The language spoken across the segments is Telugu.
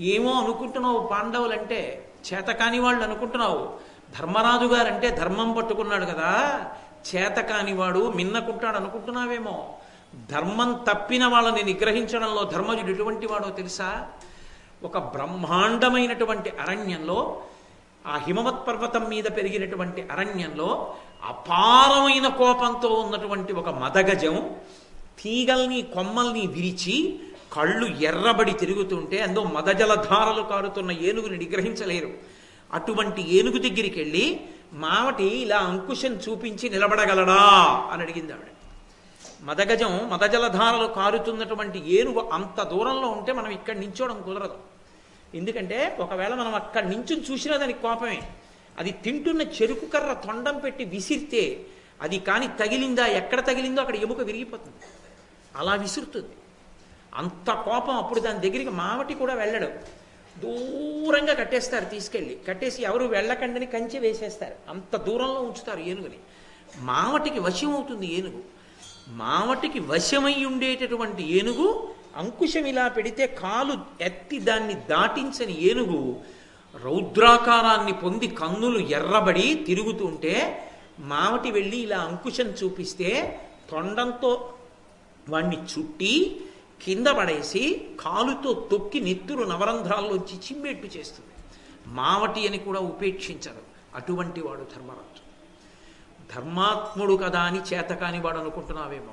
ఏమో అనుకుంటున్నావు పాండవులంటే చేతకాని వాళ్ళు అనుకుంటున్నావు. ధర్మరాజు గారంటే ధర్మం పట్టుకున్నాడు కదా చేతకాని వాడు మిన్నకుంటాడు అనుకుంటున్నావేమో. ధర్మం తప్పిన వాళ్ళని నిగ్రహించడంలో ధర్మజుడు ఎటువంటి వాడో తెలుసా? ఒక బ్రహ్మాండమైనటువంటి అరణ్యంలో ఆ హిమవత్ పర్వతం మీద పెరిగినటువంటి అరణ్యంలో అపారమైన కోపంతో ఉన్నటువంటి ఒక మదగజం తీగల్ని కొమ్మల్ని విరిచి కళ్ళు ఎర్రబడి తిరుగుతుంటే అందో మదజలధారలు కారుతున్న ఏనుగుని నిగ్రహించలేరు. అటువంటి ఏనుగు దగ్గరికి వెళ్ళి మావటి ఇలా అంకుశం చూపించి నిలబడగలడా? అని అడిగింది ఆవిడ. మదగజం మదజలధారలు కారుతున్నటువంటి ఏనుగు అంత దూరంలో ఉంటే మనం ఇక్కడ నించోవడం కుదరదు. ఎందుకంటే ఒకవేళ మనం అక్కడి నుంచి చూసినా దానికి కోపమే. అది తింటున్న చెరుకు కర్ర తొండం పెట్టి విసిరితే అది కానీ తగిలిందా ఎక్కడ తగిలిందో అక్కడ ఎముక విరిగిపోతుంది. అలా విసురుతుంది. అంత కోపం అప్పుడు దాని దగ్గరికి మావటి కూడా వెళ్ళడు. దూరంగా కట్టేస్తారు తీసుకెళ్ళి. కట్టేసి ఎవరు వెళ్ళకండని కంచె వేసేస్తారు. అంత దూరంలో ఉంచుతారు ఏనుగుని. మావటికి వశం అవుతుంది ఏనుగు. మావటికి వశమై ఉండేటటువంటి ఏనుగు అంకుశం ఇలా పెడితే కాలు ఎత్తి దాన్ని దాటించని ఏనుగు రౌద్రాకారాన్ని పొంది కన్నులు ఎర్రబడి తిరుగుతుంటే మావటి వెళ్ళి ఇలా అంకుశం చూపిస్తే తొండంతో వాణ్ణి చుట్టి కింద పడేసి కాలుతో తొక్కి నెత్తురు నవరంధ్రాల్లోంచి చిమ్మెట్టు చేస్తుంది. మావటి అని కూడా ఉపేక్షించరు. అటువంటి వాడు ధర్మరాజు ధర్మాత్ముడు కదా అని చేతకాని వాడు అనుకుంటున్నావేమో.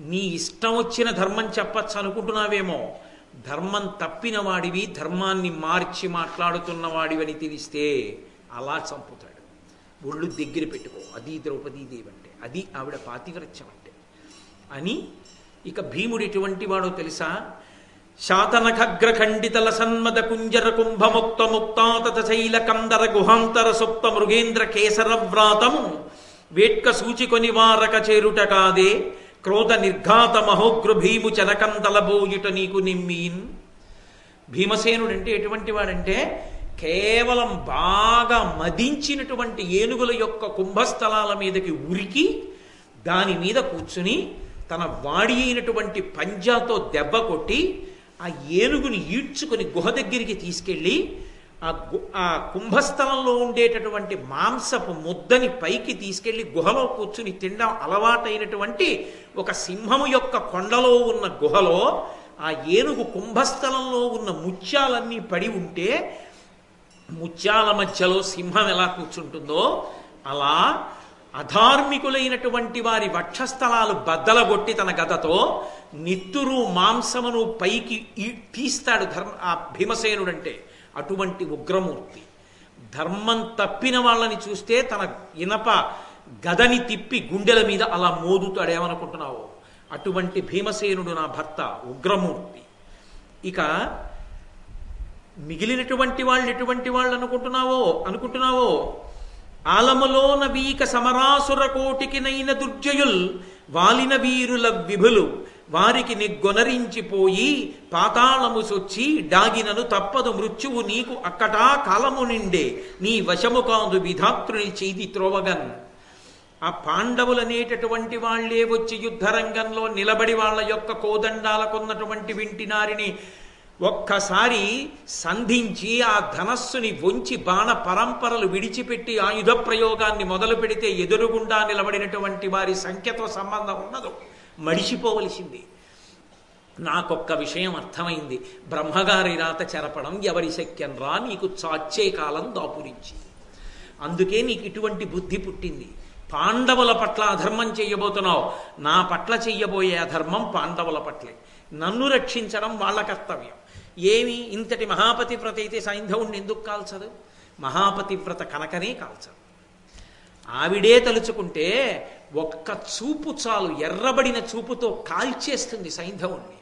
నీ ఇష్టం వచ్చిన ధర్మం చెప్పచ్చు అనుకుంటున్నావేమో. ధర్మం తప్పిన వాడివి ధర్మాన్ని మార్చి మాట్లాడుతున్నవాడివని తెలిస్తే అలా చంపుతాడు. ఒళ్ళు దగ్గర పెట్టుకో. అది ద్రౌపదీదేవి అంటే అది ఆవిడ పాతివ్రత్యం అంటే అని ఇక భీముడు ఎటువంటి వాడో తెలుసా? శాతనఖగ్ర ఖండితల సన్మద కుంజర కుంభముక్త ముక్తాతత శైల కందర గుహాంతర సుప్త మృగేంద్ర కేసర వ్రాతము వేట్క సూచికొని వారక చేరుట కాదే క్రోధ నిర్ఘాత మహోగ్ర భీము చనకందల బోయుట నీకు నిమ్మీన్. భీమసేనుడు అంటే ఎటువంటి వాడంటే కేవలం బాగా మదించినటువంటి ఏనుగుల యొక్క కుంభస్థలాల మీదకి ఉరికి దాని మీద కూర్చుని తన వాడి అయినటువంటి పంజాతో దెబ్బ కొట్టి ఆ ఏనుగుని ఈడ్చుకొని గుహ దగ్గరికి తీసుకెళ్ళి ఆ గు ఆ కుంభస్థలంలో ఉండేటటువంటి మాంసపు ముద్దని పైకి తీసుకెళ్ళి గుహలో కూర్చుని తినడం అలవాటైనటువంటి ఒక సింహము యొక్క కొండలో ఉన్న గుహలో ఆ ఏనుగు కుంభస్థలంలో ఉన్న ముత్యాలన్నీ పడి ఉంటే ముత్యాల మధ్యలో సింహం ఎలా కూర్చుంటుందో అలా అధార్మికులైనటువంటి వారి వక్షస్థలాలు బద్దలగొట్టి తన గదతో నిత్తురు మాంసమును పైకి ఈ- తీస్తాడు ధర్మ ఆ భీమసేనుడంటే అటువంటి ఉగ్రమూర్తి. ధర్మం తప్పిన వాళ్ళని చూస్తే తన ఇనప గదని తిప్పి గుండెల మీద అలా మోదుతాడేమనుకుంటున్నావు అటువంటి భీమసేనుడు నా భర్త ఉగ్రమూర్తి. ఇక మిగిలినటువంటి వాళ్ళు ఎటువంటి వాళ్ళు అనుకుంటున్నావో అనుకుంటున్నావో? ఆలములోన వీక సమరాసుర కోటికి నైన దుర్జయుల్ వాలిన వీరుల విభులు వారికి నిగ్గొనరించిపోయి పాతాళము సొచ్చి డాగినను తప్పదు మృత్యువు నీకు అక్కటా కాలము నిండే. నీ వశము కాదు విధాత్రుని చేది త్రోవగన్. ఆ పాండవులనేటటువంటి వాళ్ళే వచ్చి యుద్ధరంగంలో నిలబడి వాళ్ళ యొక్క కోదండాలకున్నటువంటి వింటినారిని ఒక్కసారి సంధించి ఆ ధనస్సుని వంచి బాణ పరంపరలు విడిచిపెట్టి ఆయుధ ప్రయోగాన్ని మొదలు పెడితే ఎదురుగుండా నిలబడినటువంటి వారి సంఖ్యతో సంబంధం ఉండదు మడిచిపోవలసింది నాకొక్క విషయం అర్థమైంది. బ్రహ్మగారి రాత చెరపడం ఎవరి శక్యం రా? నీకు చాచే కాలం దాపురించి. అందుకే నీకు ఇటువంటి బుద్ధి పుట్టింది. పాండవుల పట్ల అధర్మం చెయ్యబోతున్నావు నా పట్ల చెయ్యబోయే అధర్మం పాండవుల పట్లే. నన్ను రక్షించడం వాళ్ళ కర్తవ్యం. ఏమి ఇంతటి మహాపతివ్రత అయితే సైంధవుణ్ణి ఎందుకు కాల్చదు? మహాపతివ్రత కనకనే కాల్చదు. ఆవిడే తలుచుకుంటే ఒక్క చూపు చాలు ఎర్రబడిన చూపుతో కాల్చేస్తుంది సైంధవుణ్ణి.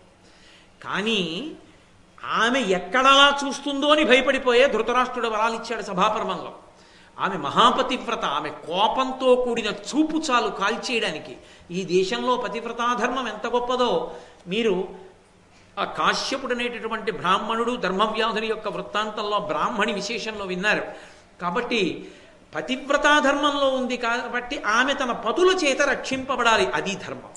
కానీ ఆమె ఎక్కడలా చూస్తుందో అని భయపడిపోయే ధృతరాష్ట్రుడు వరాలిచ్చాడు సభాపర్వంలో. ఆమె మహాపతివ్రత ఆమె కోపంతో కూడిన చూపు చాలు కాల్చేయడానికి ఈ దేశంలో పతివ్రతాధర్మం ఎంత గొప్పదో మీరు ఆ కాశ్యపుడు అనేటటువంటి బ్రాహ్మణుడు ధర్మవ్యాధుని యొక్క వృత్తాంతంలో బ్రాహ్మణి విశేషంలో విన్నారు. కాబట్టి పతివ్రతా ధర్మంలో ఉంది కాబట్టి ఆమె తన పతుల చేత రక్షింపబడాలి. అది ధర్మం.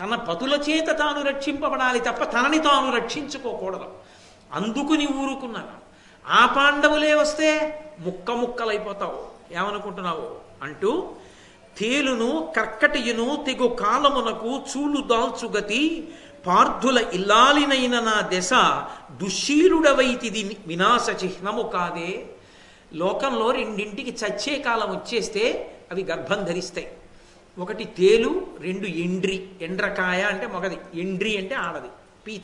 తన పతుల చేత తాను రక్షింపబడాలి తప్ప తనని తాను రక్షించుకోకూడదు. అందుకుని ఊరుకున్నాను. ఆ పాండవులే వస్తే ముక్క ముక్కలైపోతావు. ఏమనుకుంటున్నావు? అంటూ తేలును కర్కటియును తెగు కాలమునకు చూలు దాల్చుగతి పార్థుల ఇల్లాలినైన నా దశ దుశ్శీలుడవైతిది వినాశ చిహ్నము కాదే. లోకంలో రెండింటికి చచ్చే కాలం వచ్చేస్తే అవి గర్భం ధరిస్తాయి. ఒకటి తేలు రెండు ఎండ్రి. ఎండ్రకాయ అంటే మొగది. ఎండ్రి అంటే ఆడది పీత.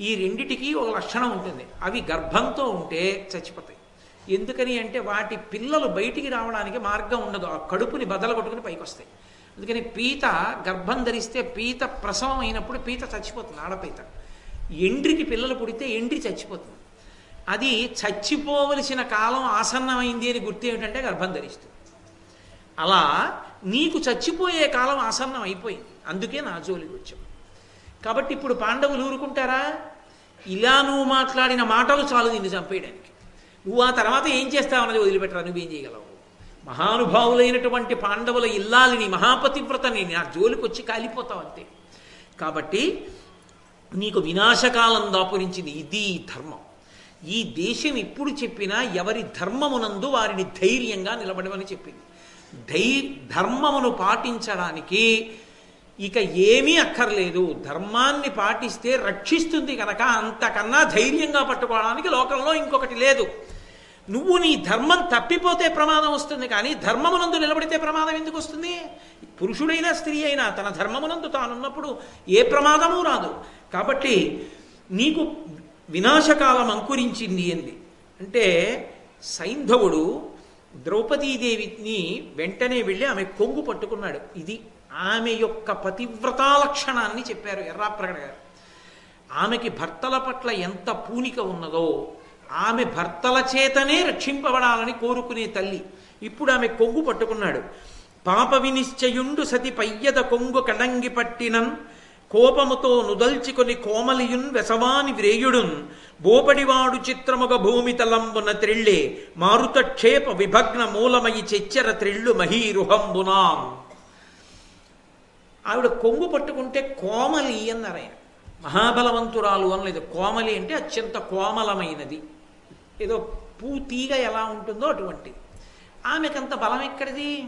ఈ రెండిటికి ఒక లక్షణం ఉంటుంది. అవి గర్భంతో ఉంటే చచ్చిపోతాయి. ఎందుకని అంటే వాటి పిల్లలు బయటికి రావడానికి మార్గం ఉండదు. ఆ కడుపుని బదలగొట్టుకుని పైకి వస్తాయి అందుకని పీత గర్భం ధరిస్తే పీత ప్రసవం అయినప్పుడు పీత చచ్చిపోతుంది ఆడపీత. ఎండ్రికి పిల్లలు పుడితే ఎండ్రి చచ్చిపోతుంది. అది చచ్చిపోవలసిన కాలం ఆసన్నమైంది అని గుర్తు ఏమిటంటే గర్భం ధరిస్తుంది అలా నీకు చచ్చిపోయే కాలం ఆసన్నం అయిపోయింది అందుకే నా జోలికి వచ్చాం కాబట్టి ఇప్పుడు పాండవులు ఊరుకుంటారా? ఇలా నువ్వు మాట్లాడిన మాటలు చాలు నిన్ను చంపేయడానికి. నువ్వు ఆ తర్వాత ఏం చేస్తావు అన్నది వదిలిపెట్టరా? నువ్వేం చేయగలవు? మహానుభావులైనటువంటి పాండవుల ఇల్లాలిని మహాపతివ్రతని నా జోలికి వచ్చి కాలిపోతావు అంతే. కాబట్టి నీకు వినాశకాలం దాపురించింది ఇది ధర్మం. ఈ దేశం ఇప్పుడు చెప్పినా ఎవరి ధర్మమునందు వారిని ధైర్యంగా నిలబడమని చెప్పింది. ధై ధర్మమును పాటించడానికి ఇక ఏమీ అక్కర్లేదు. ధర్మాన్ని పాటిస్తే రక్షిస్తుంది కనుక అంతకన్నా ధైర్యంగా పట్టుకోవడానికి లోకంలో ఇంకొకటి లేదు. నువ్వు నీ ధర్మం తప్పిపోతే ప్రమాదం వస్తుంది కానీ ధర్మమునందు నిలబడితే ప్రమాదం ఎందుకు వస్తుంది? పురుషుడైనా స్త్రీ అయినా తన ధర్మమునందు తానున్నప్పుడు ఏ ప్రమాదము రాదు. కాబట్టి నీకు వినాశకాలం అంకురించింది ఏంది? అంటే సైంధవుడు ద్రౌపదీదేవిని వెంటనే వెళ్ళి ఆమె కొంగు పట్టుకున్నాడు. ఇది ఆమె యొక్క పతివ్రతా లక్షణాన్ని చెప్పారు ఎర్రాప్రగడ గారు. ఆమెకి భర్తల పట్ల ఎంత పూనిక ఉన్నదో ఆమె భర్తల చేతనే రక్షింపబడాలని కోరుకునే తల్లి. ఇప్పుడు ఆమె కొంగు పట్టుకున్నాడు. పాప వినిశ్చయుండు సతి పయ్యద కొంగు కడంగి పట్టినన్ కోపముతో నుదల్చికొని కోమలియున్ వెసవాని వ్రేయుడున్. బోపడివాడు చిత్రముగ భూమి తలంబున త్రిళ్ళే. మారుతక్షేప విభగ్న మూలమయి చెచ్చర త్రిళ్ళు మహీరుహంబునా. ఆవిడ కొంగు పట్టుకుంటే కోమలి అన్నారయ్య మహాబలవంతురాలు అనలేదు. కోమలి అంటే అత్యంత కోమలమైనది. ఏదో పూ తీగ ఎలా ఉంటుందో అటువంటిది. ఆమెకంత బలం ఎక్కడిది?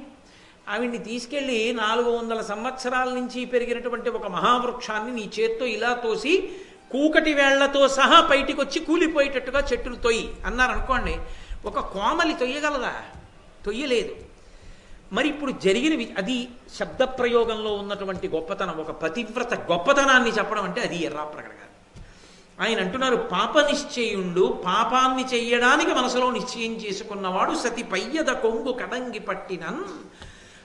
ఆవిడ్ని తీసుకెళ్ళి నాలుగు వందల సంవత్సరాల నుంచి పెరిగినటువంటి ఒక మహావృక్షాన్ని నీ చేత్తో ఇలా తోసి కూకటి వేళ్ళతో సహా బయటికి వచ్చి కూలిపోయేటట్టుగా చెట్టులు తొయ్యి అన్నారు అనుకోండి ఒక కోమలి తొయ్యగలదా? తొయ్యలేదు. మరి ఇప్పుడు జరిగినవి అది శబ్ద ప్రయోగంలో ఉన్నటువంటి గొప్పతనం ఒక పతివ్రత గొప్పతనాన్ని చెప్పడం అంటే అది ఎర్రాప్రగడ గారు ఆయన అంటున్నారు పాప నిశ్చయుండు పాపాన్ని చెయ్యడానికి మనసులో నిశ్చయం చేసుకున్నవాడు సతి పయ్యద కొంగు కడంగి పట్టినన్.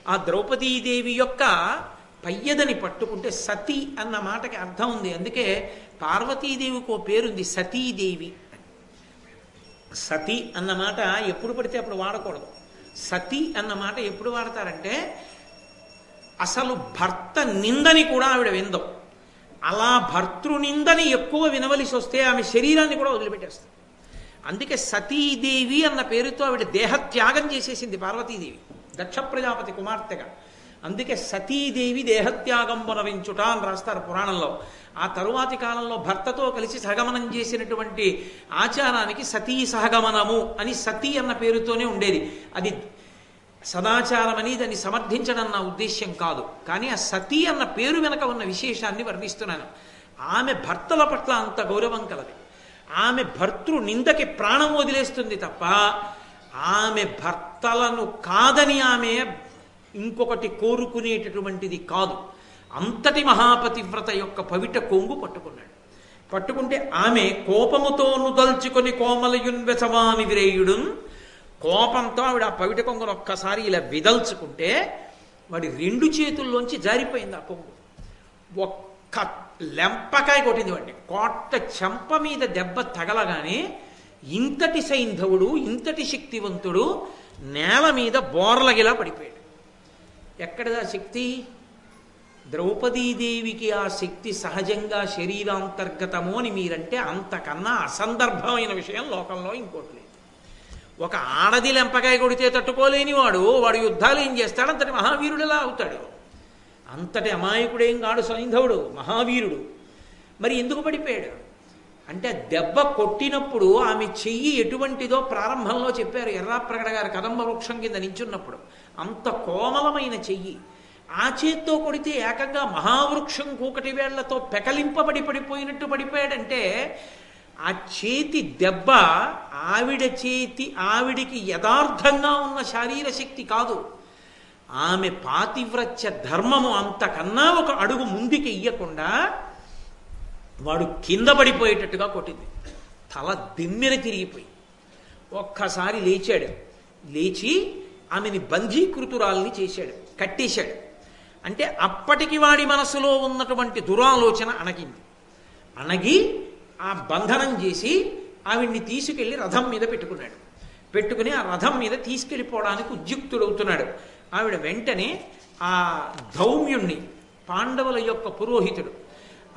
ఆ ద్రౌపదీదేవి యొక్క పయ్యదని పట్టుకుంటే సతి అన్న మాటకి అర్థం ఉంది. అందుకే పార్వతీదేవికి ఓ పేరుంది సతీదేవి. సతి అన్న మాట ఎప్పుడు పడితే అప్పుడు వాడకూడదు. సతి అన్న మాట ఎప్పుడు వాడతారంటే అసలు భర్త నిందని కూడా ఆవిడ విందం. అలా భర్తృనిందని ఎక్కువ వినవలసి వస్తే ఆమె శరీరాన్ని కూడా వదిలిపెట్టేస్తుంది. అందుకే సతీదేవి అన్న పేరుతో ఆవిడ దేహత్యాగం చేసేసింది పార్వతీదేవి దక్ష ప్రజాపతి కుమార్తెగా. అందుకే సతీదేవి దేహత్యాగం పునరించుట అని రాస్తారు పురాణంలో. ఆ తరువాతి కాలంలో భర్తతో కలిసి సహగమనం చేసినటువంటి ఆచారానికి సతీ సహగమనము అని సతీ అన్న పేరుతోనే ఉండేది. అది సదాచారం అని దాన్ని సమర్థించడం నా ఉద్దేశ్యం కాదు. కానీ ఆ సతీ అన్న పేరు వెనక ఉన్న విశేషాన్ని వర్ణిస్తున్నాను. ఆమె భర్తల పట్ల అంత గౌరవం కలది. ఆమె భర్తృ నిందకి ప్రాణం వదిలేస్తుంది తప్ప ఆమె భర్తలను కాదని ఆమె ఇంకొకటి కోరుకునేటటువంటిది కాదు. అంతటి మహాపతివ్రత యొక్క పవిట కొంగు పట్టుకున్నాడు. పట్టుకుంటే ఆమె కోపముతో నుదల్చుకొని కోమలయున్ వెసవాని విరేయుడున్ కోపంతో ఆవిడ ఆ పవిట కొంగును ఒక్కసారి ఇలా విదల్చుకుంటే వాడి రెండు చేతుల్లోంచి జారిపోయింది ఆ కొంగు. ఒక్క లెంపకాయ కొట్టింది వాడిని. కోట్ట చెంప మీద దెబ్బ తగలగానే ఇంతటి సైంధవుడు ఇంతటి శక్తివంతుడు నేల మీద బోర్లగిలా పడిపోయాడు. ఎక్కడిదా శక్తి? ద్రౌపదీదేవికి ఆ శక్తి సహజంగా శరీరాంతర్గతము అని మీరంటే అంతకన్నా అసందర్భమైన విషయం లోకంలో ఇంకోటి లేదు. ఒక ఆడది లెంపకాయ కొడితే తట్టుకోలేని వాడు వాడు యుద్ధాలు ఏం చేస్తాడు? అంతటి మహావీరుడిలా అవుతాడు. అంతటి అమాయకుడేం కాడు సైంధవుడు మహావీరుడు. మరి ఎందుకు పడిపోయాడు? అంటే దెబ్బ కొట్టినప్పుడు ఆమె చెయ్యి ఎటువంటిదో ప్రారంభంలో చెప్పారు ఎర్రాప్రగడ గారు కదంబ వృక్షం కింద నించున్నప్పుడు. అంత కోమలమైన చెయ్యి. ఆ చేత్తో కొడితే ఏకంగా మహావృక్షం కూకటి వేళ్ళతో పెకలింపబడి పడిపోయినట్టు పడిపోయాడంటే ఆ చేతి దెబ్బ ఆవిడ చేతి ఆవిడికి యథార్థంగా ఉన్న శారీర శక్తి కాదు. ఆమె పాతివ్రత్య ధర్మము అంతకన్నా ఒక అడుగు ముందుకి ఇయ్యకుండా వాడు కింద పడిపోయేటట్టుగా కొట్టింది. తల దిమ్మెన తిరిగిపోయి. ఒక్కసారి లేచాడు. లేచి ఆమెని బంధీకృతురాల్ని చేశాడు. కట్టేశాడు. అంటే అప్పటికి వాడి మనసులో ఉన్నటువంటి దురాలోచన అణగింది. అణగి ఆ బంధనం చేసి ఆవిడ్ని తీసుకెళ్ళి రథం మీద పెట్టుకున్నాడు. పెట్టుకుని ఆ రథం మీద తీసుకెళ్ళిపోవడానికి ఉద్యుక్తుడవుతున్నాడు. ఆవిడ వెంటనే ఆ ధౌమ్యుణ్ణి పాండవుల యొక్క పురోహితుడు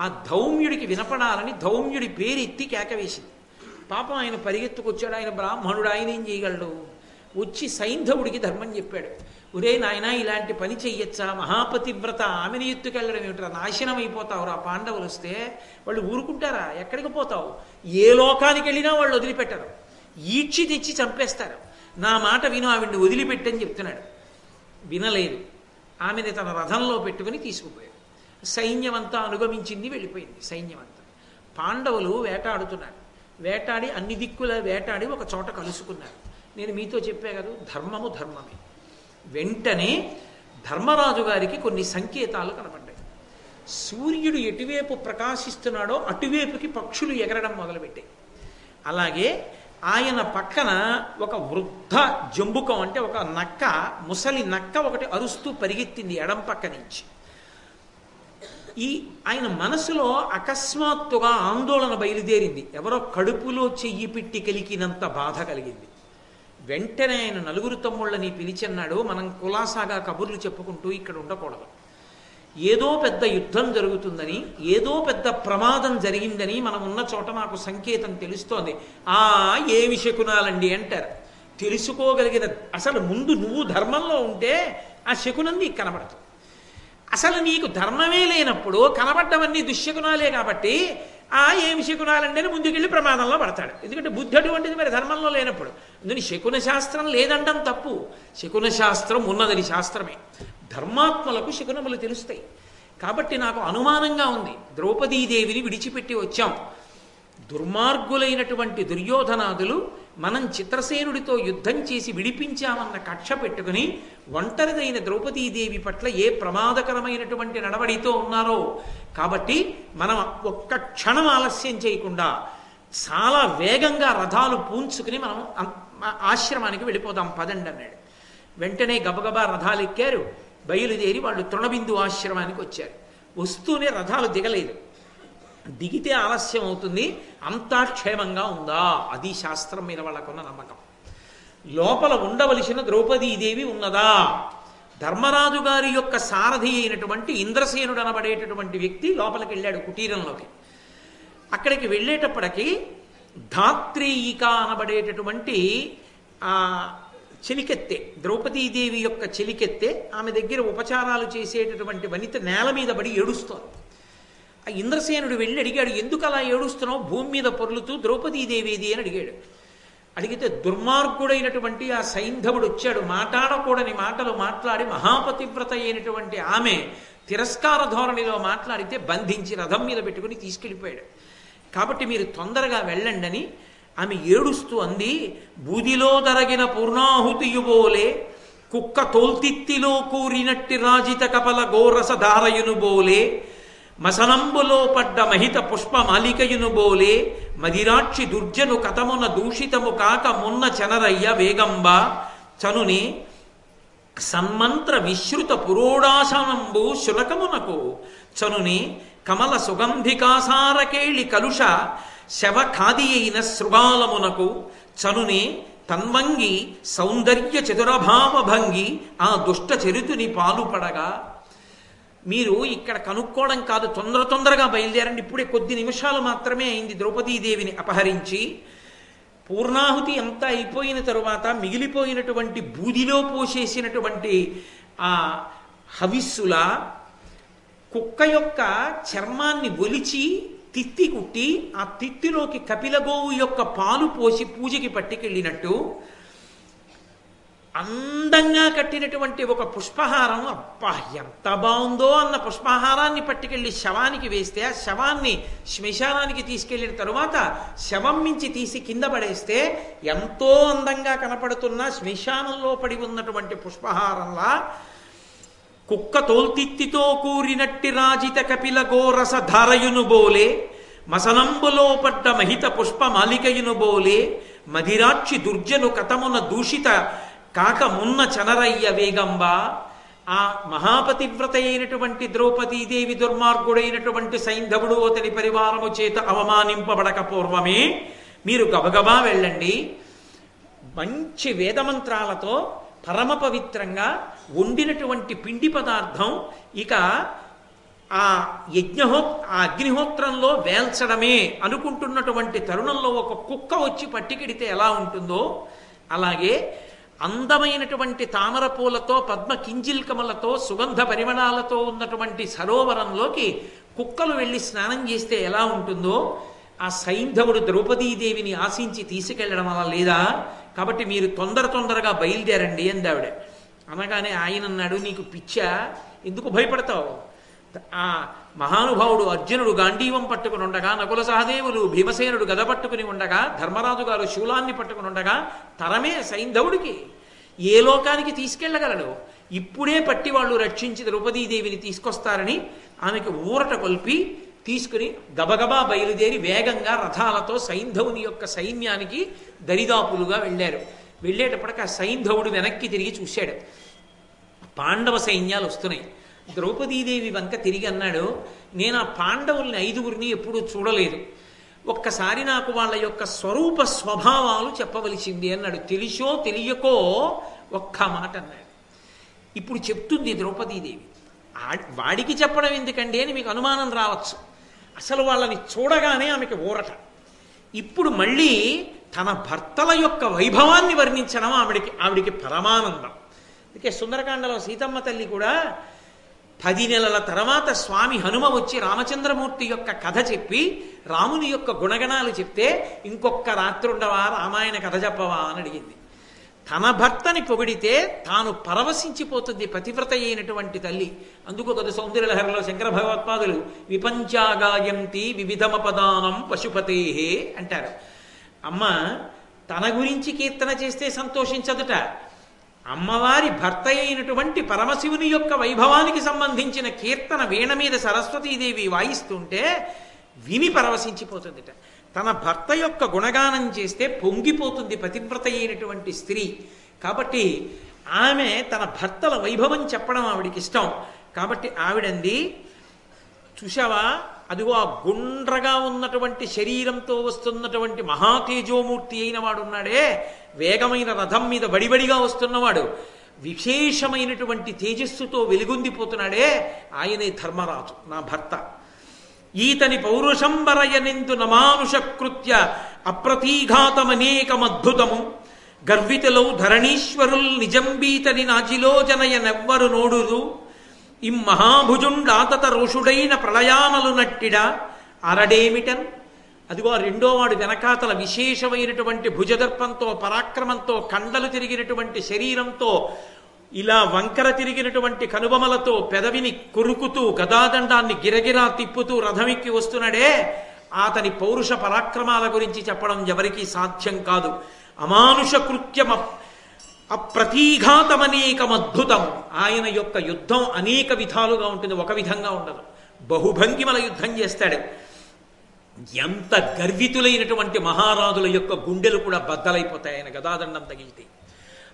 ఆ ధౌమ్యుడికి వినపడాలని ధౌమ్యుడి పేరెత్తి కేకవేసింది పాపం ఆయన పరిగెత్తుకొచ్చాడు. ఆయన బ్రాహ్మణుడు. ఆయన ఏం చేయగలడు? వచ్చి సైంధవుడికి ధర్మం చెప్పాడు. ఒరే నాయన ఇలాంటి పని చెయ్యొచ్చా? మహాపతివ్రత ఆమెను ఎత్తుకెళ్ళడం ఏమిట్రా? నాశనం అయిపోతావురా పాండవులు వస్తే. వాళ్ళు ఊరుకుంటారా? ఎక్కడికి పోతావు? ఏ లోకానికి వెళ్ళినా వాళ్ళు వదిలిపెట్టరు. ఈడ్చి తెచ్చి చంపేస్తారు. నా మాట విను ఆవిడ్ని వదిలిపెట్టని చెప్తున్నాడు. వినలేదు. ఆమెని తన రథంలో పెట్టుకుని తీసుకుపోయాడు. సైన్యం అంతా అనుగమించింది వెళ్ళిపోయింది. సైన్యమంతా. పాండవులు వేటాడుతున్నారు. వేటాడి అన్ని దిక్కుల వేటాడి ఒక చోట కలుసుకున్నారు. నేను మీతో చెప్పే కదా ధర్మము ధర్మమే. వెంటనే ధర్మరాజు గారికి కొన్ని సంకేతాలు కనబడ్డాయి. సూర్యుడు ఎటువైపు ప్రకాశిస్తున్నాడో అటువైపుకి పక్షులు ఎగరడం మొదలుపెట్టాయి. అలాగే ఆయన పక్కన ఒక వృద్ధ జంబుకం అంటే ఒక నక్క ముసలి నక్క ఒకటి అరుస్తూ పరిగెత్తింది ఎడం పక్క నుంచి. ఈ ఆయన మనసులో అకస్మాత్తుగా ఆందోళన బయలుదేరింది. ఎవరో కడుపులో చెయ్యి పెట్టి కలిగినంత బాధ కలిగింది. వెంటనే ఆయన నలుగురు తమ్ముళ్ళని పిలిచన్నాడు. మనం కులాసాగా కబుర్లు చెప్పుకుంటూ ఇక్కడ ఉండకూడదు. ఏదో పెద్ద యుద్ధం జరుగుతుందని ఏదో పెద్ద ప్రమాదం జరిగిందని మనం ఉన్న చోట నాకు సంకేతం తెలుస్తోంది. ఆ ఏమి శకునాలండి అంటారు. తెలుసుకోగలిగిన అసలు ముందు నువ్వు ధర్మంలో ఉంటే ఆ శకునం నీకు కనబడదు. అసలు నీకు ధర్మమే లేనప్పుడు కనబడ్డవన్నీ దుశ్శకునాలే కాబట్టి ఆ ఏమి శకునాలండి అని ముందుకెళ్ళి ప్రమాదంలో పడతాడు. ఎందుకంటే బుద్ధి అటువంటిది మరి ధర్మంలో లేనప్పుడు. అందుకని శకున శాస్త్రం లేదండం తప్పు. శకున శాస్త్రం ఉన్నదని శాస్త్రమే. ధర్మాత్మలకు శకునములు తెలుస్తాయి. కాబట్టి నాకు అనుమానంగా ఉంది. ద్రౌపదీదేవిని విడిచిపెట్టి వచ్చాం. దుర్మార్గులైనటువంటి దుర్యోధనాదులు మనం చిత్రసేనుడితో యుద్ధం చేసి విడిపించామన్న కక్ష పెట్టుకుని ఒంటరిదైన ద్రౌపదీదేవి పట్ల ఏ ప్రమాదకరమైనటువంటి నడవడితో ఉన్నారో కాబట్టి మనం ఒక్క క్షణం ఆలస్యం చేయకుండా చాలా వేగంగా రథాలు పూంచుకుని మనం ఆశ్రమానికి వెళ్ళిపోదాం. పదండి అన్నాడు. వెంటనే గబగబా రథాలు ఎక్కారు. బయలుదేరి వాళ్ళు తృణబిందు ఆశ్రమానికి వచ్చారు. వస్తూనే రథాలు దిగలేదు. దిగితే ఆలస్యం అవుతుంది. అంతా క్షేమంగా ఉందా? అది శాస్త్రం మీద వాళ్ళకున్న నమ్మకం. లోపల ఉండవలసిన ద్రౌపదీదేవి ఉన్నదా? ధర్మరాజు గారి యొక్క సారథి అయినటువంటి ఇంద్రసేనుడు అనబడేటటువంటి వ్యక్తి లోపలికి వెళ్ళాడు కుటీరంలోకి. అక్కడికి వెళ్ళేటప్పటికి ధాత్రేయిక అనబడేటటువంటి ఆ చెలికెత్తె ద్రౌపదీదేవి యొక్క చెలికెత్తె ఆమె దగ్గర ఉపచారాలు చేసేటటువంటి వనిత నేల మీద పడి ఏడుస్తోంది. ఆ ఇంద్రసేనుడు వెళ్ళి అడిగాడు ఎందుకు అలా ఏడుస్తున్నావు? భూమి మీద పొర్లుతూ ద్రౌపదీదేవిది? అని అడిగాడు. అడిగితే దుర్మార్గుడైనటువంటి ఆ సైంధవుడు వచ్చాడు. మాట్లాడకూడని మాటలు మాట్లాడి మహాపతివ్రత అయినటువంటి ఆమె తిరస్కార ధోరణిలో మాట్లాడితే బంధించి రథం మీద పెట్టుకుని తీసుకెళ్ళిపోయాడు. కాబట్టి మీరు తొందరగా వెళ్ళండి అని ఆమె ఏడుస్తూ అంది బూదిలో దరగిన పూర్ణాహుతియుబోలే కుక్క తోల్తిత్తిలో కూరినట్టి రాజిత కపల గోరస ధారయును బోలే మసనంబులో పడ్డ మహిత పుష్ప మాలికయును బోలే మదిరాక్షి దుర్జను కథమున దూషితము కాక మున్న చనరయ్య వేగంబ చనుని సన్మంత్ర విశ్రుత పురోడాసనంబు శునకమునకు చనుని కమల సుగంధికాసారకేళి కలుష శవ ఖాది అయిన శృగాలమునకు చనుని తన్వంగి సౌందర్య చతురభావ భంగి ఆ దుష్ట చరితుని పాలుపడగా మీరు ఇక్కడ కనుక్కోవడం కాదు తొందర తొందరగా బయలుదేరండి. ఇప్పుడే కొద్ది నిమిషాలు మాత్రమే అయింది ద్రౌపదీదేవిని అపహరించి. పూర్ణాహుతి అంతా అయిపోయిన తరువాత మిగిలిపోయినటువంటి బూదిలో పోసేసినటువంటి ఆ హవిస్సుల కుక్క యొక్క చర్మాన్ని ఒలిచి తిత్తి కుట్టి ఆ తిత్తిలోకి కపిలగోవు యొక్క పాలు పోసి పూజకి పట్టుకెళ్ళినట్టు అందంగా కట్టినటువంటి ఒక పుష్పహారం అబ్బా ఎంత బాగుందో అన్న పుష్పహారాన్ని పట్టుకెళ్ళి శవానికి వేస్తే ఆ శవాన్ని శ్మశానానికి తీసుకెళ్ళిన తరువాత శవం మించి తీసి కింద పడేస్తే ఎంతో అందంగా కనపడుతున్న శ్మశానంలో పడి ఉన్నటువంటి పుష్పహారంలా కుక్క తోల్తిత్తితో కూరినట్టి రాజిత కపిల గోరస ధారయును బోలే మసనంబులో పడ్డ మహిత పుష్ప మాలికయును బోలే మదిరాక్షి దుర్జను కథమున దూషిత కాక మున్న చనరయ్య వేగంబ ఆ మహాపతివ్రత అయినటువంటి ద్రౌపదీదేవి దుర్మార్గుడైనటువంటి సైంధవుడు అతని పరివారము చేత అవమానింపబడక పూర్వమే మీరు గబగబా వెళ్ళండి. మంచి వేదమంత్రాలతో పరమ పవిత్రంగా వండినటువంటి పిండి పదార్థం ఇక ఆ యజ్ఞహో ఆ అగ్నిహోత్రంలో వేల్చడమే అనుకుంటున్నటువంటి తరుణంలో ఒక కుక్క వచ్చి పట్టికెడితే ఎలా ఉంటుందో అలాగే అందమైనటువంటి తామర పూలతో పద్మ కింజిల్కమలతో సుగంధ పరిమళాలతో ఉన్నటువంటి సరోవరంలోకి కుక్కలు వెళ్ళి స్నానం చేస్తే ఎలా ఉంటుందో ఆ సైంధవుడు ద్రౌపదీదేవిని ఆశించి తీసుకెళ్ళడం అలా లేదా? కాబట్టి మీరు తొందర తొందరగా బయలుదేరండి అందావిడ అనగానే ఆయన అన్నాడు నీకు పిచ్చా? ఎందుకు భయపడతావు? ఆ మహానుభావుడు అర్జునుడు గాంధీవం పట్టుకుని ఉండగా నకుల సహదేవులు భీమసేనుడు గద పట్టుకుని ఉండగా ధర్మరాజు గారు శూలాన్ని పట్టుకుని ఉండగా తరమే సైంధవుడికి. ఏ లోకానికి తీసుకెళ్ళగలడు? ఇప్పుడే పట్టి వాళ్ళు రక్షించి ద్రౌపదీదేవిని తీసుకొస్తారని ఆమెకు ఊరట కొల్పి తీసుకుని గబగబా బయలుదేరి వేగంగా రథాలతో సైంధవుని యొక్క సైన్యానికి దరిదాపులుగా వెళ్ళారు. వెళ్ళేటప్పటికి ఆ సైంధవుడు వెనక్కి తిరిగి చూశాడు. పాండవ సైన్యాలు వస్తున్నాయి. ద్రౌపదీదేవి వంక తిరిగి అన్నాడు నేను ఆ పాండవుల్ని ఐదుగురిని ఎప్పుడూ చూడలేదు. ఒక్కసారి నాకు వాళ్ళ యొక్క స్వరూప స్వభావాలు చెప్పవలసింది అన్నాడు. తెలిసో తెలియకో ఒక్క మాట అన్నాడు. ఇప్పుడు చెప్తుంది ద్రౌపదీదేవి వాడికి చెప్పడం ఎందుకండి అని మీకు అనుమానం రావచ్చు. అసలు వాళ్ళని చూడగానే ఆమెకి ఊరట. ఇప్పుడు మళ్ళీ తన భర్తల యొక్క వైభవాన్ని వర్ణించడం ఆవిడికి ఆవిడికి పరమానందం. అందుకే సుందరకాండలో సీతమ్మ తల్లి కూడా పది నెలల తర్వాత స్వామి హనుమ వచ్చి రామచంద్రమూర్తి యొక్క కథ చెప్పి రాముని యొక్క గుణగణాలు చెప్తే ఇంకొక రాత్రి ఉండవా రామాయణ కథ చెప్పవా అని అడిగింది. తన భర్తని పొగిడితే తాను పరవశించిపోతుంది పతివ్రత అయినటువంటి తల్లి. అందుకు కదా సౌందర్యలహరిలో శంకర భగవత్పాదులు విపంచాగాయంతి వివిధమ పదానం పశుపతే అంటారు. అమ్మ తన గురించి కీర్తన చేస్తే సంతోషించదుట. అమ్మవారి భర్త అయినటువంటి పరమశివుని యొక్క వైభవానికి సంబంధించిన కీర్తన వీణ మీద సరస్వతీదేవి వాయిస్తుంటే విని పరవశించిపోతుందిట. తన భర్త యొక్క గుణగానం చేస్తే పొంగిపోతుంది పతివ్రత అయినటువంటి స్త్రీ. కాబట్టి ఆమె తన భర్తల వైభవం చెప్పడం ఆవిడికి ఇష్టం. కాబట్టి ఆవిడంది చూసావా అదిగో ఆ గుండ్రగా ఉన్నటువంటి శరీరంతో వస్తున్నటువంటి మహాతేజోమూర్తి అయిన వాడున్నాడే. వేగమైన రథం మీద బడిబడిగా వస్తున్నవాడు విశేషమైనటువంటి తేజస్సుతో వెలుగొందిపోతున్నాడే. ఆయనే ధర్మరాజు నా భర్త. ఈతని పౌరుషంబరయనిందు నమానుష కృత్య అప్రతీఘాతమనేకమద్భుతము. గర్వితలో ధరణీశ్వరుల్ నిజంబీతని నాజిలో జనయనెవ్వరు నోడురు. ఇమ్మహాభుజుండాతత రోషుడైన ప్రళయానలు నట్టిడ. అరడేమిటన్? అదిగో రెండోవాడు రెండో వాడు వెనకాతల విశేషమైనటువంటి భుజదర్పంతో పరాక్రమంతో కండలు తిరిగినటువంటి శరీరంతో ఇలా వంకర తిరిగినటువంటి కనుబొమలతో పెదవిని కొరుకుతూ గదాదండాన్ని గిరగిరా తిప్పుతూ రథమిక్కి వస్తున్నాడే. అతని పౌరుష పరాక్రమాల గురించి చెప్పడం ఎవరికీ సాధ్యం కాదు. అమానుష కృత్యమ అప్రతీఘాతమనేకం అద్భుతం ఆయన యొక్క యుద్ధం అనేక విధాలుగా ఉంటుంది ఒక విధంగా ఉండదు. బహుభంగిమల యుద్ధం చేస్తాడు. ఎంత గర్వితులైనటువంటి మహారాజుల యొక్క గుండెలు కూడా బద్దలైపోతాయి ఆయన గదాదండం తగిలితే.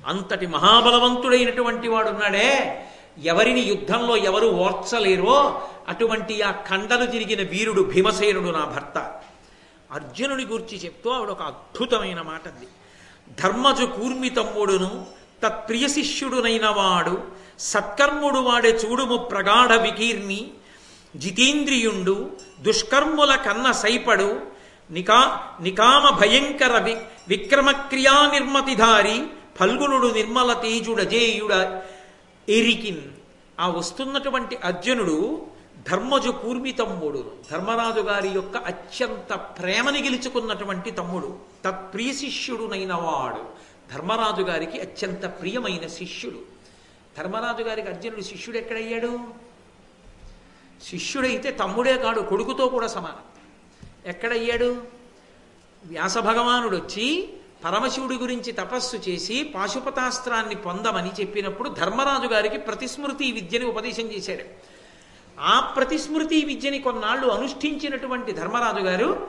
అంతటి మహాబలవంతుడైనటువంటి వాడున్నాడే ఎవరిని యుద్ధంలో ఎవరు ఓర్చలేరో అటువంటి ఆ కండలు తిరిగిన వీరుడు భీమసేనుడు నా భర్త. అర్జునుడి గురించి చెప్తూ ఆవిడ ఒక అద్భుతమైన మాట అంది ధర్మజు కూర్మి తమ్ముడును తత్ప్రియ శిష్యుడునైన వాడు సత్కర్ముడు వాడే చూడుము ప్రగాఢ వికీర్ణి జితేంద్రియుండు దుష్కర్ముల కన్న సైపడు నికా నికామ భయంకర వి విక్రమక్రియా నిర్మతిధారి ఫల్గునుడు నిర్మల తేజుడ జేయుడ ఎరికిన్. ఆ వస్తున్నటువంటి అర్జునుడు ధర్మజు కూర్మి తమ్ముడు ధర్మరాజు గారి యొక్క అత్యంత ప్రేమని గెలుచుకున్నటువంటి తమ్ముడు. తత్ప్రియ శిష్యుడునైన వాడు ధర్మరాజు గారికి అత్యంత ప్రియమైన శిష్యుడు. ధర్మరాజు గారికి అర్జునుడు శిష్యుడు ఎక్కడయ్యాడు? శిష్యుడైతే తమ్ముడే కాడు కొడుకుతో కూడా సమానం. ఎక్కడయ్యాడు వ్యాస భగవానుడు వచ్చి పరమశివుడి గురించి తపస్సు చేసి పాశుపతాస్త్రాన్ని పొందమని చెప్పినప్పుడు ధర్మరాజు గారికి ప్రతిస్మృతి విద్యని ఉపదేశం చేశాడు. ఆ ప్రతిస్మృతి విద్యని కొన్నాళ్ళు అనుష్ఠించినటువంటి ధర్మరాజు గారు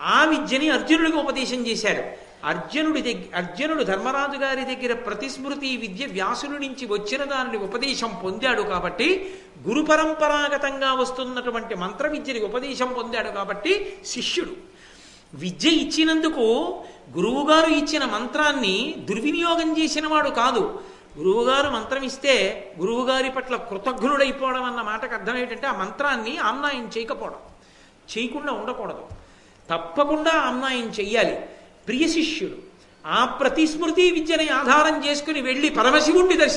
ఆ విద్యని అర్జునుడికి ఉపదేశం చేశాడు. అర్జునుడి దగ్గర అర్జునుడు ధర్మరాజు గారి దగ్గర ప్రతిస్మృతి విద్య వ్యాసుని నుంచి వచ్చిన దానిని ఉపదేశం పొందాడు కాబట్టి గురు పరంపరాగతంగా వస్తున్నటువంటి మంత్ర విద్యని ఉపదేశం పొందాడు కాబట్టి శిష్యుడు. విద్య ఇచ్చినందుకు గురువుగారు ఇచ్చిన మంత్రాన్ని దుర్వినియోగం చేసిన వాడు కాదు. గురువుగారు మంత్రం ఇస్తే గురువుగారి పట్ల కృతజ్ఞుడైపోవడం అన్న మాటకు అర్థం ఏంటంటే ఆ మంత్రాన్ని ఆమ్నాయం చేయకపోవడం. చేయకుండా ఉండకూడదు. తప్పకుండా ఆమ్నాయం చెయ్యాలి. ప్రియ శిష్యుడు ఆ ప్రతిస్మృతి విద్యని ఆధారం చేసుకుని వెళ్ళి పరమశివుణ్ణి దర్శ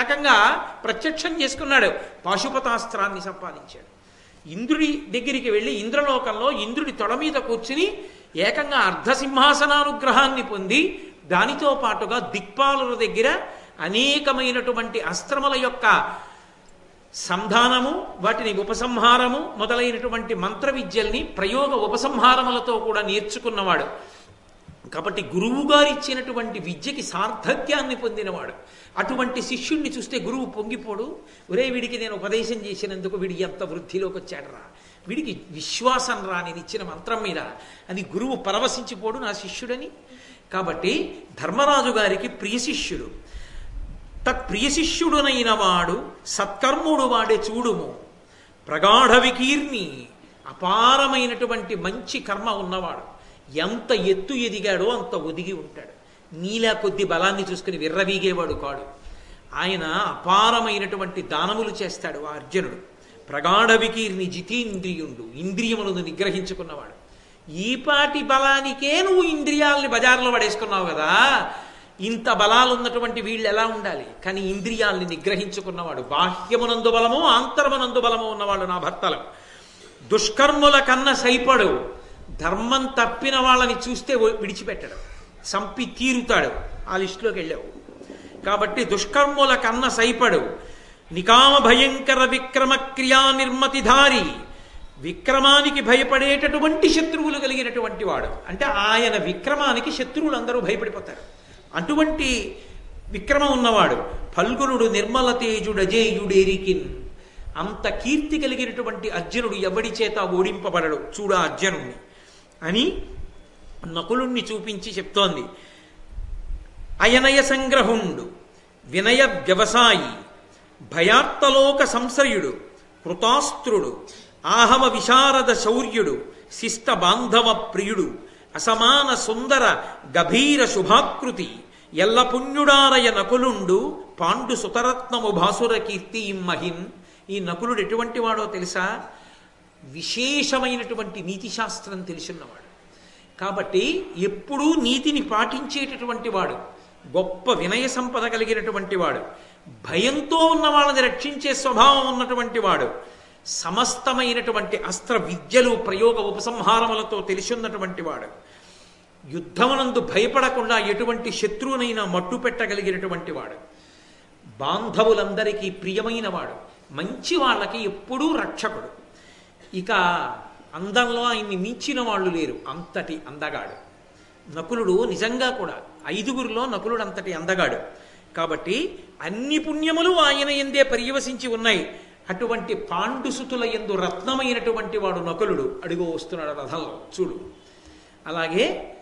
ఏకంగా ప్రత్యక్షం చేసుకున్నాడు. పాశుపతాస్త్రాన్ని సంపాదించాడు. ఇంద్రుడి దగ్గరికి వెళ్ళి ఇంద్రలోకంలో ఇంద్రుడి తొడ మీద కూర్చుని ఏకంగా అర్ధసింహాసనానుగ్రహాన్ని పొంది దానితో పాటుగా దిక్పాలుల దగ్గర అనేకమైనటువంటి అస్త్రముల యొక్క సంధానము వాటిని ఉపసంహారము మొదలైనటువంటి మంత్ర విద్యల్ని ప్రయోగ ఉపసంహారములతో కూడా నేర్చుకున్నవాడు. కాబట్టి గురువు గారు ఇచ్చినటువంటి విద్యకి సార్థక్యాన్ని పొందినవాడు. అటువంటి శిష్యుణ్ణి చూస్తే గురువు పొంగిపోడు. ఒరే వీడికి నేను ఉపదేశం చేసినందుకు వీడి ఎంత వృద్ధిలోకి వచ్చాడరా. వీడికి విశ్వాసం రా నేను ఇచ్చిన మంత్రం మీద. అని గురువు పరవశించిపోడు నా శిష్యుడని. కాబట్టి ధర్మరాజు గారికి ప్రియ శిష్యుడు. తత్ప్రియ శిష్యుడునైన వాడు సత్కర్ముడు వాడే చూడుము. ప్రగాఢ వికీర్ణి అపారమైనటువంటి మంచి కర్మ ఉన్నవాడు. ఎంత ఎత్తు ఎదిగాడో అంత ఒదిగి ఉంటాడు. నీలా కొద్ది బలాన్ని చూసుకుని విర్రవీగేవాడు కాడు. ఆయన అపారమైనటువంటి దానములు చేస్తాడు ఆ అర్జునుడు. ప్రగాఢ వికీర్ని జితీంద్రియుండు ఇంద్రియములను నిగ్రహించుకున్నవాడు. ఈపాటి బలానికే నువ్వు ఇంద్రియాలని బజార్లో పడేసుకున్నావు కదా. ఇంత బలాలు ఉన్నటువంటి వీళ్ళు ఎలా ఉండాలి? కానీ ఇంద్రియాల్ని నిగ్రహించుకున్నవాడు బాహ్యమునందు బలము ఆంతరమునందు బలము ఉన్నవాడు నా భర్తలు. దుష్కర్ముల కన్న సైపడు. ధర్మం తప్పిన వాళ్ళని చూస్తే విడిచిపెట్టడం చంపి తీరుతాడు ఆ లిస్టులోకి వెళ్ళావు. కాబట్టి దుష్కర్ముల కన్న సైపడు నికామ భయంకర విక్రమ క్రియా నిర్మతిధారి విక్రమానికి భయపడేటటువంటి శత్రువులు కలిగినటువంటి వాడు. అంటే ఆయన విక్రమానికి శత్రువులు అందరూ భయపడిపోతారు. అటువంటి విక్రమం ఉన్నవాడు ఫల్గునుడు నిర్మల తేజుడజేయుడేరికిన్ అంత కీర్తి కలిగినటువంటి అర్జునుడు ఎవడి చేత ఓడింపబడడు? చూడ అర్జునుణ్ణి. అని నకులుణ్ణి చూపించి చెప్తోంది. అయనయ సంగ్రహుండు వినయ వ్యవసాయి భయార్తలోక సంశ్రయుడు కృతాస్త్రుడు ఆహవ విశారద శౌర్యుడు శిష్ట బాంధవ ప్రియుడు అసమాన సుందర గభీర శుభాకృతి ఎల్ల పుణ్యుడారయ నకులుండు పాండు సుతరత్నము భాసుర కీర్తి ఇమ్మహిన్. ఈ నకులుడు ఎటువంటి వాడో తెలుసా? విశేషమైనటువంటి నీతిశాస్త్రం తెలిసినవాడు. కాబట్టి ఎప్పుడూ నీతిని పాటించేటటువంటి వాడు గొప్ప వినయ సంపద కలిగినటువంటి వాడు భయంతో ఉన్న వాళ్ళని రక్షించే స్వభావం ఉన్నటువంటి వాడు సమస్తమైనటువంటి అస్త్ర విద్యలు ప్రయోగ ఉపసంహారములతో తెలిసిన్నటువంటి వాడు యుద్ధమునందు భయపడకుండా ఎటువంటి శత్రువునైనా మట్టు పెట్టగలిగినటువంటి వాడు బాంధవులందరికీ ప్రియమైన వాడు మంచి వాళ్ళకి ఎప్పుడూ రక్షకుడు. ఇక అందంలో ఆయన్ని మించిన వాళ్ళు లేరు. అంతటి అందగాడు. నకులుడు నిజంగా కూడా ఐదుగురిలో నకులుడు అంతటి అందగాడు. కాబట్టి అన్ని పుణ్యములు ఆయన ఎందే పర్యవసించి ఉన్నాయి. అటువంటి పాండుసుతుల ఎందు రత్నమైనటువంటి వాడు నకులుడు. అడుగు వస్తున్నాడు రథంలో. చూడు. అలాగే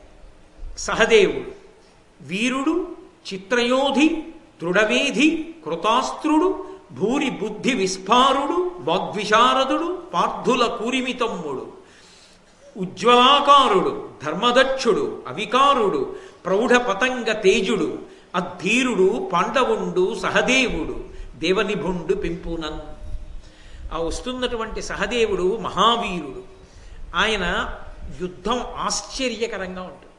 సహదేవుడు. వీరుడు చిత్రయోధి దృఢవేధి కృతాస్త్రుడు భూరి బుద్ధి విస్ఫారుడు వాగ్విశారదుడు పార్థుల కూరిమితమ్ముడు ఉజ్వలాకారుడు ధర్మదక్షుడు అవికారుడు ప్రౌఢ పతంగ తేజుడు అధీరుడు పాండవుండు సహదేవుడు దేవనిభుండు పెంపునన్. ఆ వస్తున్నటువంటి సహదేవుడు మహావీరుడు. ఆయన యుద్ధం ఆశ్చర్యకరంగా ఉంటుంది.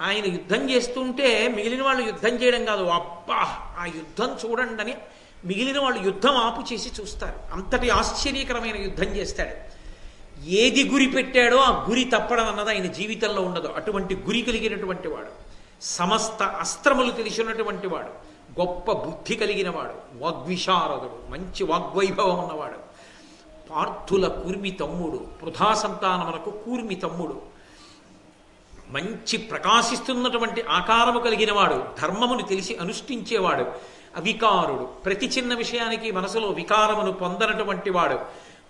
ఆయన యుద్ధం చేస్తుంటే మిగిలిన వాళ్ళు యుద్ధం చేయడం కాదు. అబ్బా ఆ యుద్ధం చూడండి అని మిగిలిన వాళ్ళు యుద్ధం ఆపు చేసి చూస్తారు. అంతటి ఆశ్చర్యకరమైన యుద్ధం చేస్తాడు. ఏది గురి పెట్టాడో ఆ గురి తప్పడం అన్నది ఆయన జీవితంలో ఉండదు. అటువంటి గురి కలిగినటువంటి వాడు సమస్త అస్త్రములు తెలిసినటువంటి వాడు గొప్ప బుద్ధి కలిగిన వాడు వాగ్విశారదుడు మంచి వాగ్వైభవం ఉన్నవాడు పార్థుల కూర్మి తమ్ముడు వృధా సంతానములకు కూర్మి తమ్ముడు మంచి ప్రకాశిస్తున్నటువంటి ఆకారము కలిగిన వాడు ధర్మమును తెలిసి అనుష్ఠించేవాడు అవికారుడు. ప్రతి చిన్న విషయానికి మనసులో వికారమును పొందనటువంటి వాడు.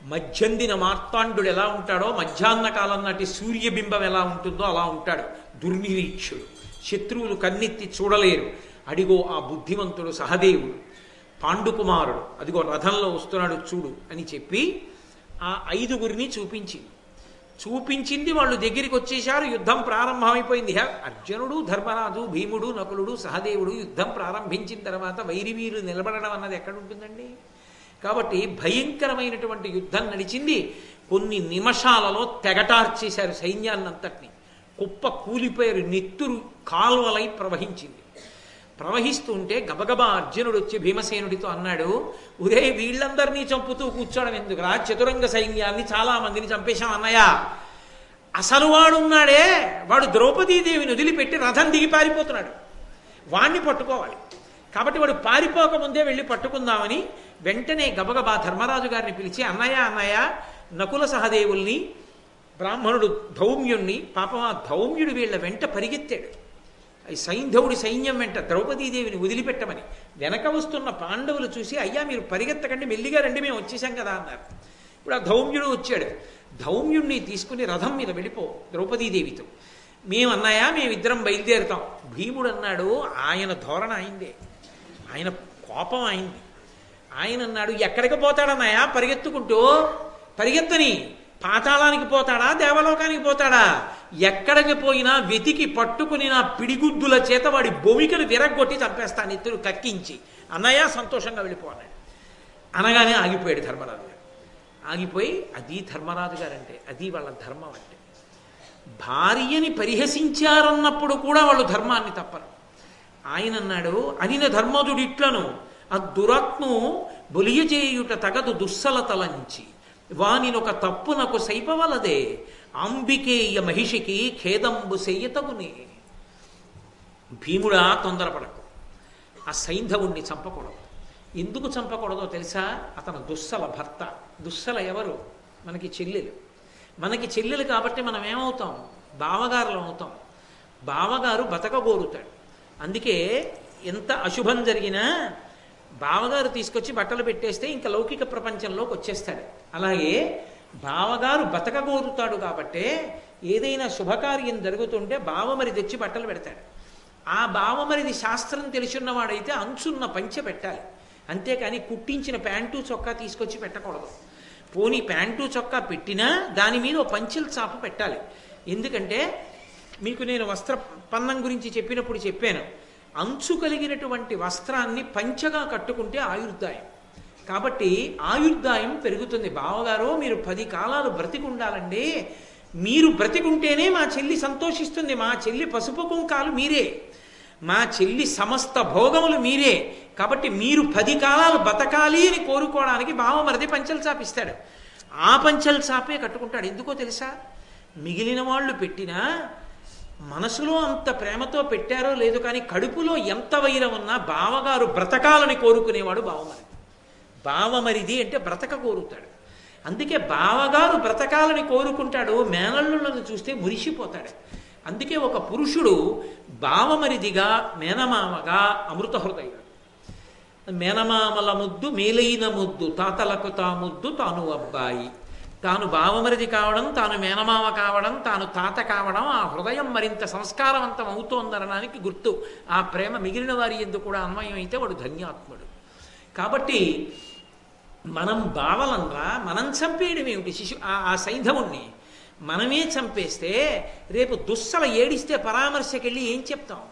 మధ్యందిన మార్తాండు ఎలా ఉంటాడో మధ్యాహ్న కాలం నాటి సూర్యబింబం ఎలా ఉంటుందో అలా ఉంటాడు. దుర్నిరీక్షుడు. శత్రువులు కన్నెత్తి చూడలేరు. అడిగో ఆ బుద్ధిమంతుడు సహదేవుడు. పాండుకుమారుడు. అదిగో రథంలో వస్తున్నాడు చూడు అని చెప్పి ఆ ఐదుగురిని చూపించింది. చూపించింది వాళ్ళు దగ్గరికి వచ్చేశారు యుద్ధం ప్రారంభమైపోయింది. అర్జునుడు ధర్మరాజు భీముడు నకులుడు సహదేవుడు యుద్ధం ప్రారంభించిన తర్వాత వైరివీరు నిలబడడం అన్నది ఎక్కడ ఉంటుందండి కాబట్టి భయంకరమైనటువంటి యుద్ధం నడిచింది. కొన్ని నిమిషాలలో తెగటార్చేశారు సైన్యాన్నంతటిని. కుప్ప కూలిపోయారు నెత్తురు కాల్వలై ప్రవహించింది. ప్రవహిస్తుంటే గబగబా అర్జునుడు వచ్చి భీమసేనుడితో అన్నాడు ఒరే వీళ్ళందరినీ చంపుతూ కూర్చోడం ఎందుకురా? చతురంగ సైన్యాన్ని చాలా మందిని చంపేశాం అన్నయ్య. అసలు వాడున్నాడే వాడు ద్రౌపదీదేవిని వదిలిపెట్టి రథం దిగి పారిపోతున్నాడు. వాణ్ణి పట్టుకోవాలి. కాబట్టి వాడు పారిపోకముందే వెళ్ళి పట్టుకుందామని వెంటనే గబగబా ధర్మరాజు గారిని పిలిచి అన్నయ్య అన్నయ్య నకుల సహదేవుల్ని బ్రాహ్మణుడు ధౌమ్యుణ్ణి పాపం ఆ ధౌమ్యుడు వీళ్ళ వెంట పరిగెత్తాడు. సైంధవుడి సైన్యం వెంట ద్రౌపదీదేవిని వదిలిపెట్టమని. వెనక వస్తున్న పాండవులు చూసి అయ్యా మీరు పరిగెత్తకండి మెల్లిగా రండి మేము వచ్చేసాం కదా అన్నారు. ఇప్పుడు ఆ ధౌమ్యుడు వచ్చాడు. ధౌమ్యుణ్ణి తీసుకుని రథం మీద వెళ్ళిపో ద్రౌపదీదేవితో. మేమన్నాయా మేమిద్దరం బయలుదేరుతాం. భీముడు అన్నాడు ఆయన ధోరణ అయిందే. ఆయన కోపం అయింది. ఆయన అన్నాడు ఎక్కడికి పోతాడన్నాయా? పరిగెత్తుకుంటూ పరిగెత్తని. పాతాళానికి పోతాడా? దేవలోకానికి పోతాడా? ఎక్కడికి పోయినా వెతికి పట్టుకుని నా పిడిగుద్దుల చేత వాడి భూమికను విరగ్గొట్టి చంపేస్తాను ఇద్దరు కక్కించి. అన్నయ్య సంతోషంగా వెళ్ళిపోవాలి. అనగానే ఆగిపోయాడు ధర్మరాజు గారు. ఆగిపోయి అది ధర్మరాజు గారంటే అది వాళ్ళ ధర్మం అంటే. భార్యని పరిహసించారన్నప్పుడు కూడా వాళ్ళు ధర్మాన్ని తప్పరు. ఆయన అన్నాడు అనిన ధర్మధుడిట్లను ఆ దురాత్ము బొలియజేయుట తగదు దుస్సలతలంచి. వానినొక తప్పునకు సైపవలదే. అంబికేయ మహిషికి ఖేదంబు సెయ్యతగునే. భీముడా తొందరపడకు. ఆ సైంధవుణ్ణి చంపకూడదు. ఎందుకు చంపకూడదో తెలుసా? అతను దుస్సల భర్త. దుస్సల ఎవరు? మనకి చెల్లెలు. మనకి చెల్లెలు కాబట్టి మనం ఏమవుతాం? బావగారులు అవుతాం. బావగారు బతకగోరుతాడు అందుకే ఎంత అశుభం జరిగినా బావగారు తీసుకొచ్చి బట్టలు పెట్టేస్తే ఇంకా లౌకిక ప్రపంచంలోకి వచ్చేస్తాడు. అలాగే బావగారు బతకగోరుతాడు కాబట్టే ఏదైనా శుభకార్యం జరుగుతుంటే బావమరి తెచ్చి బట్టలు పెడతాడు. ఆ బావమరిది శాస్త్రం తెలిసిన్నవాడైతే అంచున్న పంచె పెట్టాలి. అంతేకాని కుట్టించిన ప్యాంటు చొక్కా తీసుకొచ్చి పెట్టకూడదు. పోనీ ప్యాంటు చొక్కా పెట్టినా దాని మీద ఓ పంచెల చాప పెట్టాలి. ఎందుకంటే మీకు నేను వస్త్ర పన్నం గురించి చెప్పినప్పుడు చెప్పాను. అంచు కలిగినటువంటి వస్త్రాన్ని పంచగా కట్టుకుంటే ఆయుర్దాయం. కాబట్టి ఆయుర్దాయం పెరుగుతుంది. బావగారు మీరు పది కాలాలు బ్రతికుండాలండి మీరు బ్రతికుంటేనే మా చెల్లి సంతోషిస్తుంది. మా చెల్లి పసుపు కుంకాలు మీరే. మా చెల్లి సమస్త భోగములు మీరే. కాబట్టి మీరు పది కాలాలు బతకాలి అని కోరుకోవడానికి బావమరిది పంచలు చాపిస్తాడు. ఆ పంచలు చాపే కట్టుకుంటాడు. ఎందుకో తెలుసా? మిగిలిన వాళ్ళు పెట్టినా మనసులో అంత ప్రేమతో పెట్టారో లేదు కానీ కడుపులో ఎంత వైరం ఉన్నా బావగారు బ్రతకాలని కోరుకునేవాడు బావమరిది. బావమరిది అంటే బ్రతక కోరుతాడు. అందుకే బావగారు బ్రతకాలని కోరుకుంటాడు మేనల్లులను చూస్తే మురిసిపోతాడు. అందుకే ఒక పురుషుడు బావమరిదిగా మేనమామగా అమృత హృదయుడు మేనమామల ముద్దు మేలైన ముద్దు తాతలకు తా ముద్దు తాను అబ్బాయి. తాను బావమరిది కావడం తాను మేనమామ కావడం తాను తాత కావడం ఆ హృదయం మరింత సంస్కారవంతం అవుతోందనడానికి గుర్తు. ఆ ప్రేమ మిగిలిన వారి ఎందుకు కూడా అన్వయం అయితే వాడు ధన్యాత్ముడు. కాబట్టి మనం బావలంరా మనం చంపేయడం ఏమిటి? శిశు ఆ- ఆ సైంధవుణ్ణి మనమే చంపేస్తే రేపు దుస్సల ఏడిస్తే పరామర్శకెళ్ళి ఏం చెప్తాం?